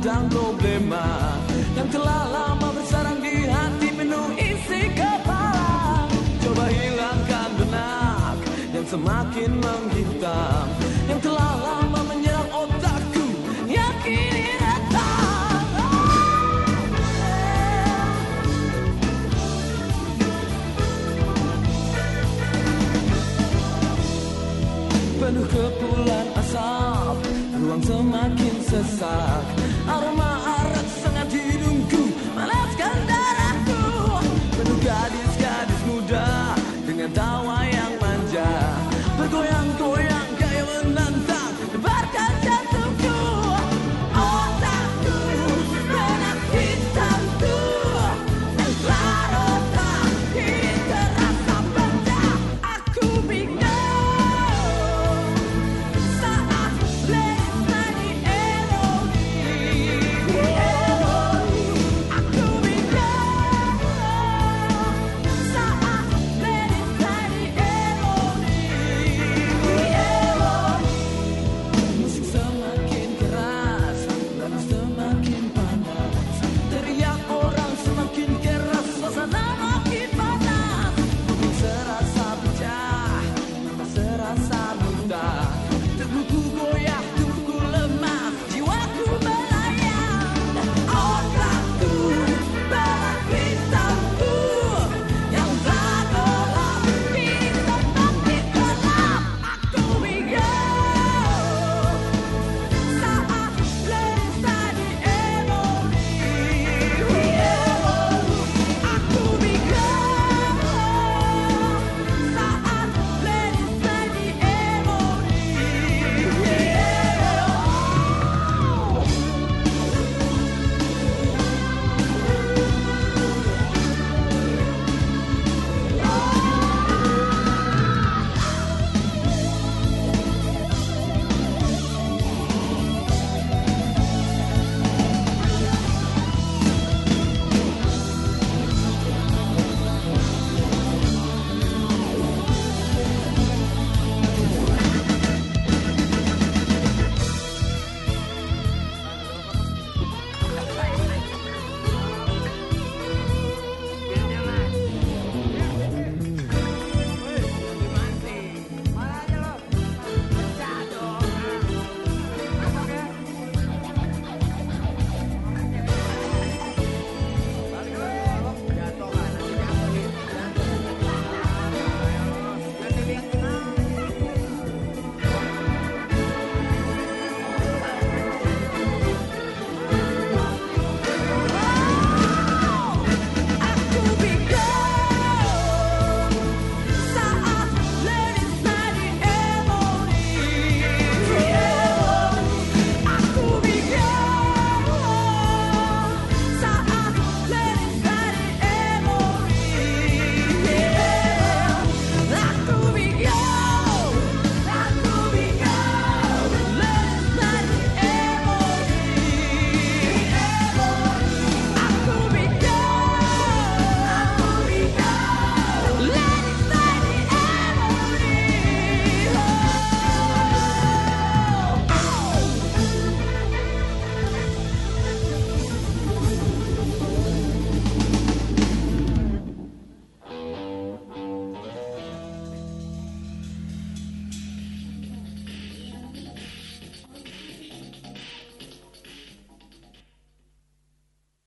dan problema Yang telah lama bersarang di hati penuh isi kepala. Coba hilangkan benak yang semakin menghitam Yang telah lama menyerang otakku retak Penuh kepulan asap Ruang semakin sesak